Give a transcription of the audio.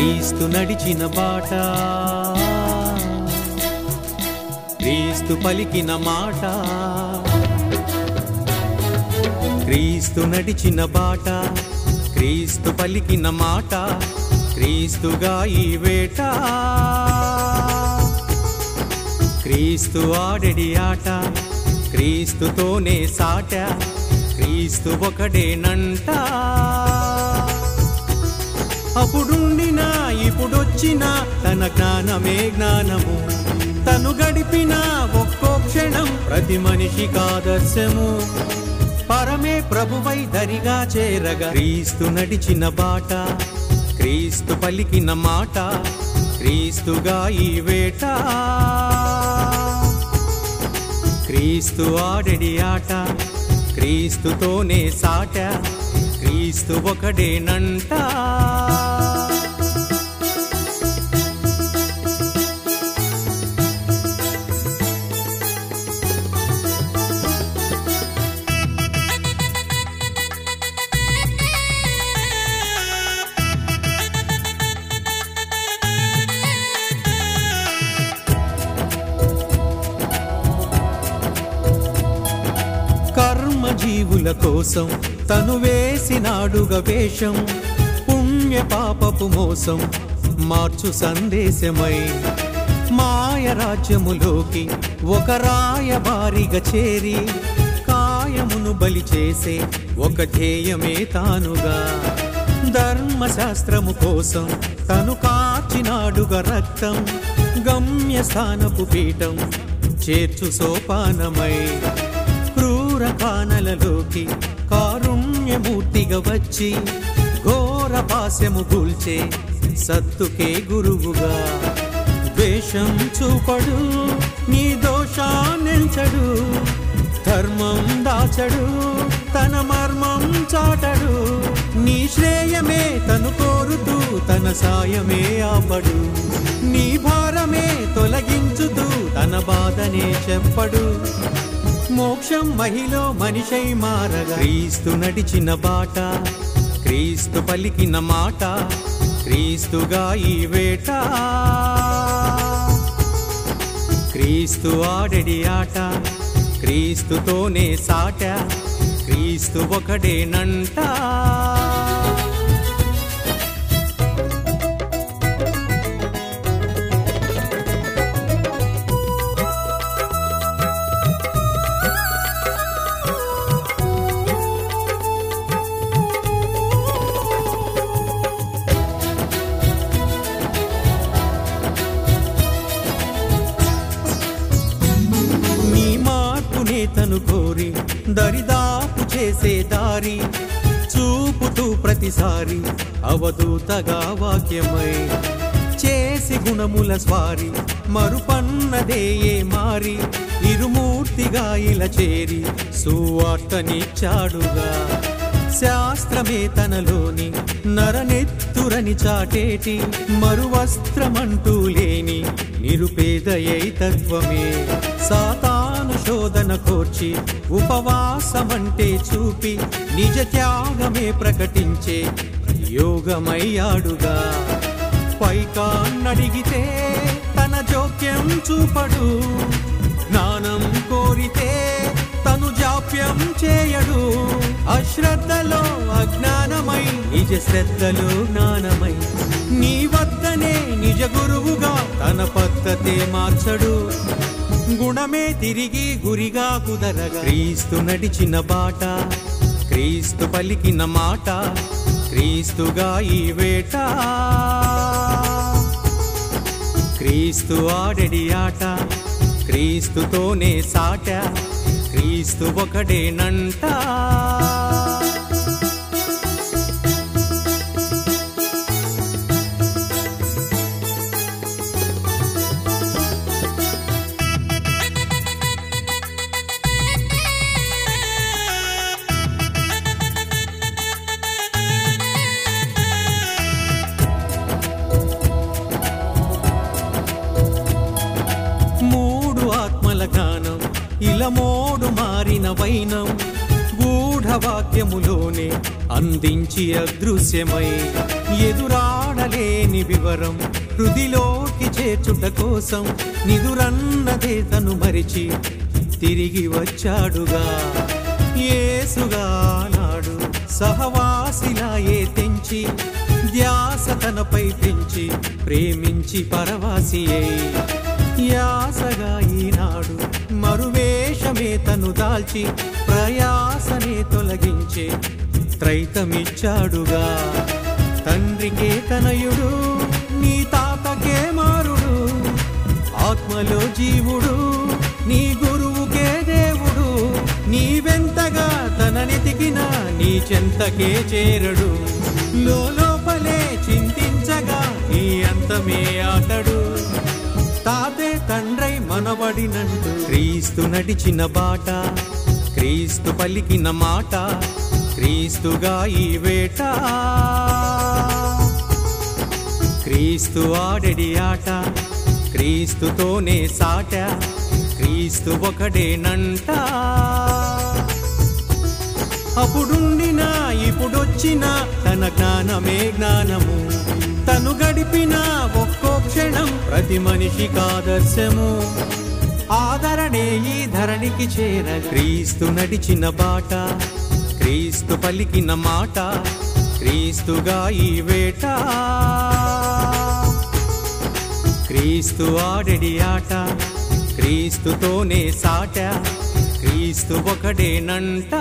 క్రీస్తు నడిచిన బాట క్రీస్తు పలికిన మాట క్రీస్తు నడిచిన బాట క్రీస్తు పలికిన మాట క్రీస్తుగా ఈ వేట. క్రీస్తు ఆడడి ఆట క్రీస్తుతోనే సాట క్రీస్తు ఒకడేనంట అప్పుడుండినా ఇప్పుడొచ్చిన తన జ్ఞానమే జ్ఞానము. తను గడిపిన ఒక్కో క్షణం ప్రతి మనిషికి ఆదర్శము. పరమే ప్రభువై దరిగా చేరగా క్రీస్తు నడిచిన బాట క్రీస్తు పలికిన మాట క్రీస్తుగా ఈ వేట. క్రీస్తు ఆడడి ఆట క్రీస్తుతోనే సాట. క్రీస్తు ఒకడేనంట కర్మజీవుల కోసం తను వేసినాడుగ వేషం పుణ్య పాపపు మోసం మార్చు సందేశమై. మాయ రాజ్యములోకి ఒక రాయబారిగా చేరి కాయమును బలి చేసే ఒక ధ్యేయమే తానుగా. ధర్మశాస్త్రము కోసం తను కాచినాడుగ రక్తం గమ్యస్థానపు పీఠం చేర్చు సోపానమై. క్రూర కానలలోకి కారుణ్యమూర్తిగా వచ్చి ఘోర పాస్యము గూల్చే సత్తుకే గురువుగా. ద్వేషం చూపడు నీ దోషాన్నించడు ధర్మం దాచడు తన మర్మం చాటడు నీ శ్రేయమే తను కోరుతూ తన సాయమే ఆపడు. నీ భారమే తొలగించుతూ తన బాధనే చెప్పడు. మోక్షం మహిలో మనిషై మారగా. క్రీస్తు నడిచిన బాట క్రీస్తు పలికిన మాట క్రీస్తుగా ఈ వేట. క్రీస్తు ఆడడి ఆట క్రీస్తుతోనే సాట క్రీస్తు ఒకడేనంటా మార్పునే తను కోరి దరిదాపు చేసే దారి చూపుతూ ప్రతిసారి అవధూతగా వాక్యమై చేసి గుణముల స్వారి మరుపన్నదే మారి ఇరుమూర్తిగా ఇలా చేరి సువార్తనిచ్చాడుగా శాస్త్రమే తనలోని నరనెత్తురని చాటేటి మరువస్త్రమంటూ లేని నిరుపేదయై తత్వమే. సాతా ప్రచోదన కోర్చి ఉపవాసమంటే చూపి నిజ త్యాగమే ప్రకటించే యోగమయ్యాడుగా పైకాన్నడిగితే తన జోక్యం చూపడు జ్ఞానం కోరితే తను జాప్యం చేయడు. అశ్రద్ధలో అజ్ఞానమై నిజ శ్రద్ధలో జ్ఞానమై నీ వద్దనే నిజ గురువుగా తన పద్ధతే మార్చడు. గుణమే తిరిగి గురిగా కుదరగా. క్రీస్తు నడిచిన బాట క్రీస్తు పలికిన మాట క్రీస్తుగా ఈ వేట. క్రీస్తు ఆడడి ఆట క్రీస్తుతోనే సాట క్రీస్తు ఒకడేనంట ఇలమోడు మారిన వైనం గూఢవాక్యములోనే అందించి అదృశ్యమై ఎదురాడలేని వివరం హృదిలోకి చేర్చుట కోసం నిదురన్నదే తను మరిచి తిరిగి వచ్చాడుగా. యేసుగా నాడు సహవాసిలాయే తెంచి ధ్యాస తనపై పెంచి ప్రేమించి పరవాసియే. యాసగా ఈనాడు మరువే తను దాల్చి ప్రయాసనే తొలగించే త్రైతమిచ్చాడుగా. తండ్రికే తనయుడు నీ తాతకే మారుడు. ఆత్మలో జీవుడు నీ గురువుకే దేవుడు. నీవెంతగా తననెతికినా నీ చెంతకే చేరడు. లోపలే చింతించగా నీ అంతమే ఆటడు. తాతే తండ్రై మనబడినంటు క్రీస్తు నడిచిన బాట క్రీస్తు పలికిన మాట క్రీస్తుగా ఈ వేట. క్రీస్తు ఆడడి ఆట క్రీస్తుతోనే సాట క్రీస్తు ఒకడేనంట అప్పుడుండినా ఇప్పుడొచ్చిన తన జ్ఞానమే జ్ఞానము. తను గడిపిన ఒక్క క్షణం ప్రతి మనిషికి ఆదర్శము ఆదరణే ఈ ధరణికి చేర. క్రీస్తు నడిచిన బాట క్రీస్తు పలికిన మాట క్రీస్తుగా ఈ వేట. క్రీస్తు ఆడడి ఆట క్రీస్తుతోనే సాట క్రీస్తు ఒకడేనంట